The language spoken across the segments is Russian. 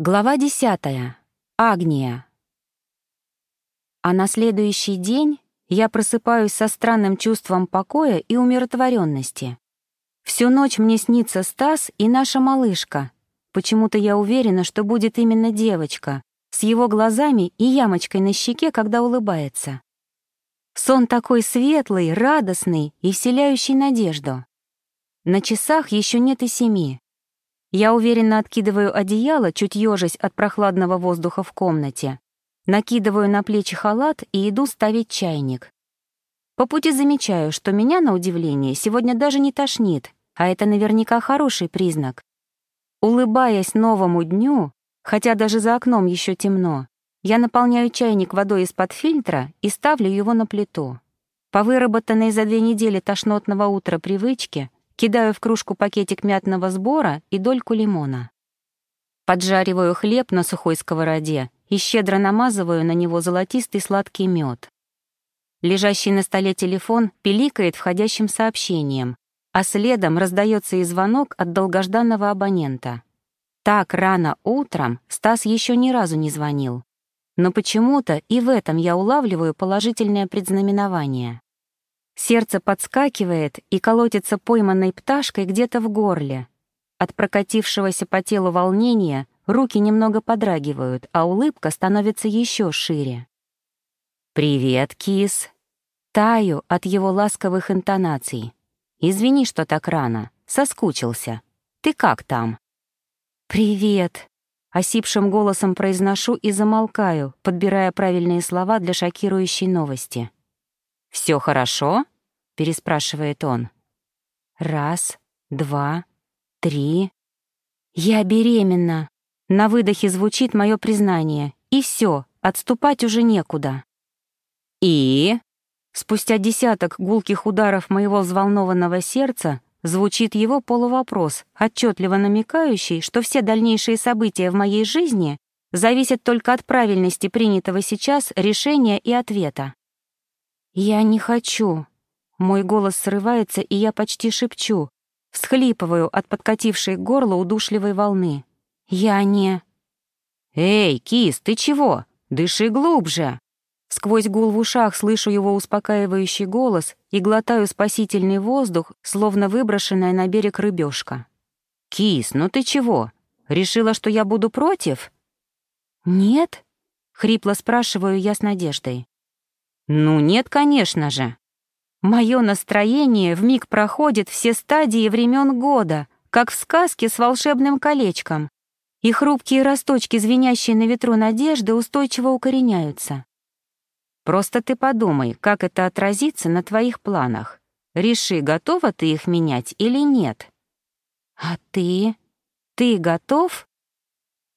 Глава десятая. Агния. А на следующий день я просыпаюсь со странным чувством покоя и умиротворенности. Всю ночь мне снится Стас и наша малышка. Почему-то я уверена, что будет именно девочка, с его глазами и ямочкой на щеке, когда улыбается. Сон такой светлый, радостный и вселяющий надежду. На часах еще нет и семи. Я уверенно откидываю одеяло, чуть ёжась от прохладного воздуха в комнате. Накидываю на плечи халат и иду ставить чайник. По пути замечаю, что меня, на удивление, сегодня даже не тошнит, а это наверняка хороший признак. Улыбаясь новому дню, хотя даже за окном еще темно, я наполняю чайник водой из-под фильтра и ставлю его на плиту. По выработанной за две недели тошнотного утра привычке Кидаю в кружку пакетик мятного сбора и дольку лимона. Поджариваю хлеб на сухой сковороде и щедро намазываю на него золотистый сладкий мед. Лежащий на столе телефон пиликает входящим сообщением, а следом раздается и звонок от долгожданного абонента. Так рано утром Стас еще ни разу не звонил. Но почему-то и в этом я улавливаю положительное предзнаменование. Сердце подскакивает и колотится пойманной пташкой где-то в горле. От прокатившегося по телу волнения руки немного подрагивают, а улыбка становится еще шире. «Привет, кис!» Таю от его ласковых интонаций. «Извини, что так рано. Соскучился. Ты как там?» «Привет!» Осипшим голосом произношу и замолкаю, подбирая правильные слова для шокирующей новости. Все хорошо?» — переспрашивает он. «Раз, два, три...» «Я беременна!» На выдохе звучит мое признание. И все, отступать уже некуда. «И?» Спустя десяток гулких ударов моего взволнованного сердца звучит его полувопрос, отчетливо намекающий, что все дальнейшие события в моей жизни зависят только от правильности принятого сейчас решения и ответа. «Я не хочу». Мой голос срывается, и я почти шепчу, всхлипываю от подкатившей к удушливой волны. «Я не...» «Эй, кис, ты чего? Дыши глубже!» Сквозь гул в ушах слышу его успокаивающий голос и глотаю спасительный воздух, словно выброшенная на берег рыбешка. «Кис, ну ты чего? Решила, что я буду против?» «Нет?» — хрипло спрашиваю я с надеждой. Ну нет, конечно же. Мое настроение вмиг проходит все стадии времен года, как в сказке с волшебным колечком, и хрупкие росточки, звенящие на ветру надежды, устойчиво укореняются. Просто ты подумай, как это отразится на твоих планах. Реши, готова ты их менять или нет. А ты? Ты готов?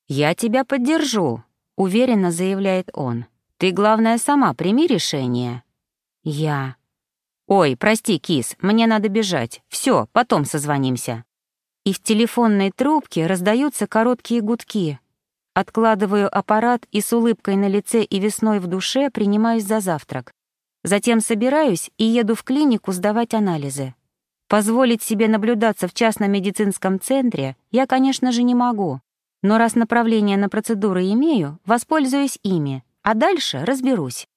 Я тебя поддержу, уверенно заявляет он. Ты, главное, сама прими решение. Я. Ой, прости, кис, мне надо бежать. Все, потом созвонимся. И в телефонной трубке раздаются короткие гудки. Откладываю аппарат и с улыбкой на лице и весной в душе принимаюсь за завтрак. Затем собираюсь и еду в клинику сдавать анализы. Позволить себе наблюдаться в частном медицинском центре я, конечно же, не могу. Но раз направление на процедуры имею, воспользуюсь ими а дальше разберусь.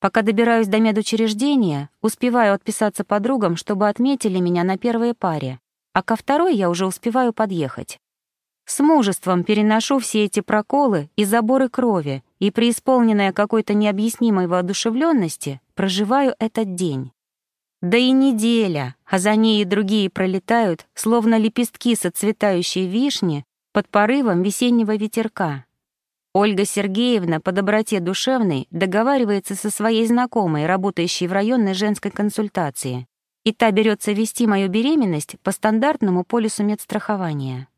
Пока добираюсь до медучреждения, успеваю отписаться подругам, чтобы отметили меня на первой паре, а ко второй я уже успеваю подъехать. С мужеством переношу все эти проколы и заборы крови и, преисполненная какой-то необъяснимой воодушевленности, проживаю этот день. Да и неделя, а за ней и другие пролетают, словно лепестки соцветающей вишни под порывом весеннего ветерка. Ольга Сергеевна по доброте душевной договаривается со своей знакомой, работающей в районной женской консультации, и та берется вести мою беременность по стандартному полису медстрахования.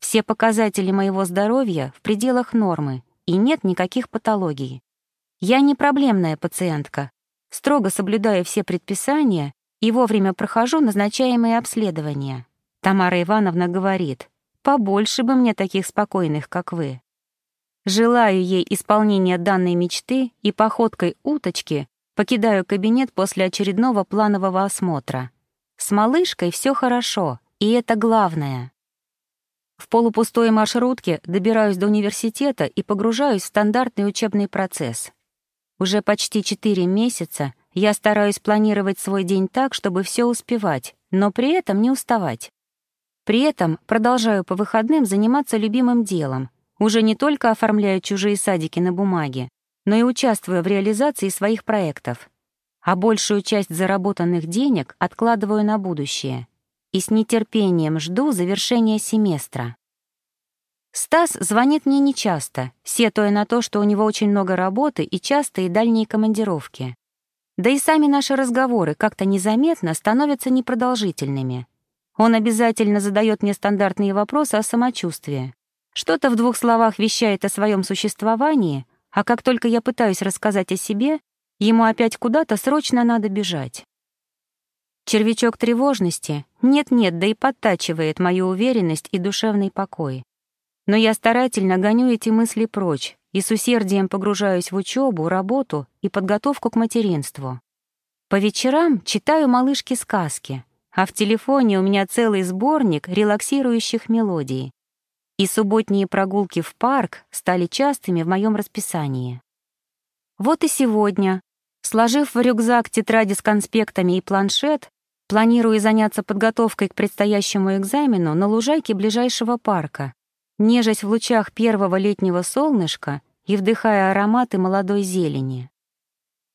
Все показатели моего здоровья в пределах нормы, и нет никаких патологий. Я не проблемная пациентка, строго соблюдаю все предписания и вовремя прохожу назначаемые обследования. Тамара Ивановна говорит, побольше бы мне таких спокойных, как вы. Желаю ей исполнения данной мечты и походкой уточки покидаю кабинет после очередного планового осмотра. С малышкой все хорошо, и это главное. В полупустой маршрутке добираюсь до университета и погружаюсь в стандартный учебный процесс. Уже почти четыре месяца я стараюсь планировать свой день так, чтобы все успевать, но при этом не уставать. При этом продолжаю по выходным заниматься любимым делом, уже не только оформляя чужие садики на бумаге, но и участвуя в реализации своих проектов. А большую часть заработанных денег откладываю на будущее и с нетерпением жду завершения семестра. Стас звонит мне нечасто, сетуя на то, что у него очень много работы и частые дальние командировки. Да и сами наши разговоры как-то незаметно становятся непродолжительными. Он обязательно задает мне стандартные вопросы о самочувствии. Что-то в двух словах вещает о своем существовании, а как только я пытаюсь рассказать о себе, ему опять куда-то срочно надо бежать. Червячок тревожности нет-нет, да и подтачивает мою уверенность и душевный покой. Но я старательно гоню эти мысли прочь и с усердием погружаюсь в учебу, работу и подготовку к материнству. По вечерам читаю малышке сказки, а в телефоне у меня целый сборник релаксирующих мелодий и субботние прогулки в парк стали частыми в моем расписании. Вот и сегодня, сложив в рюкзак тетради с конспектами и планшет, планирую заняться подготовкой к предстоящему экзамену на лужайке ближайшего парка, нежась в лучах первого летнего солнышка и вдыхая ароматы молодой зелени.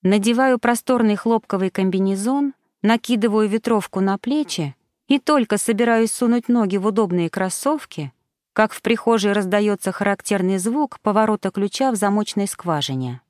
Надеваю просторный хлопковый комбинезон, накидываю ветровку на плечи и только собираюсь сунуть ноги в удобные кроссовки, как в прихожей раздается характерный звук поворота ключа в замочной скважине.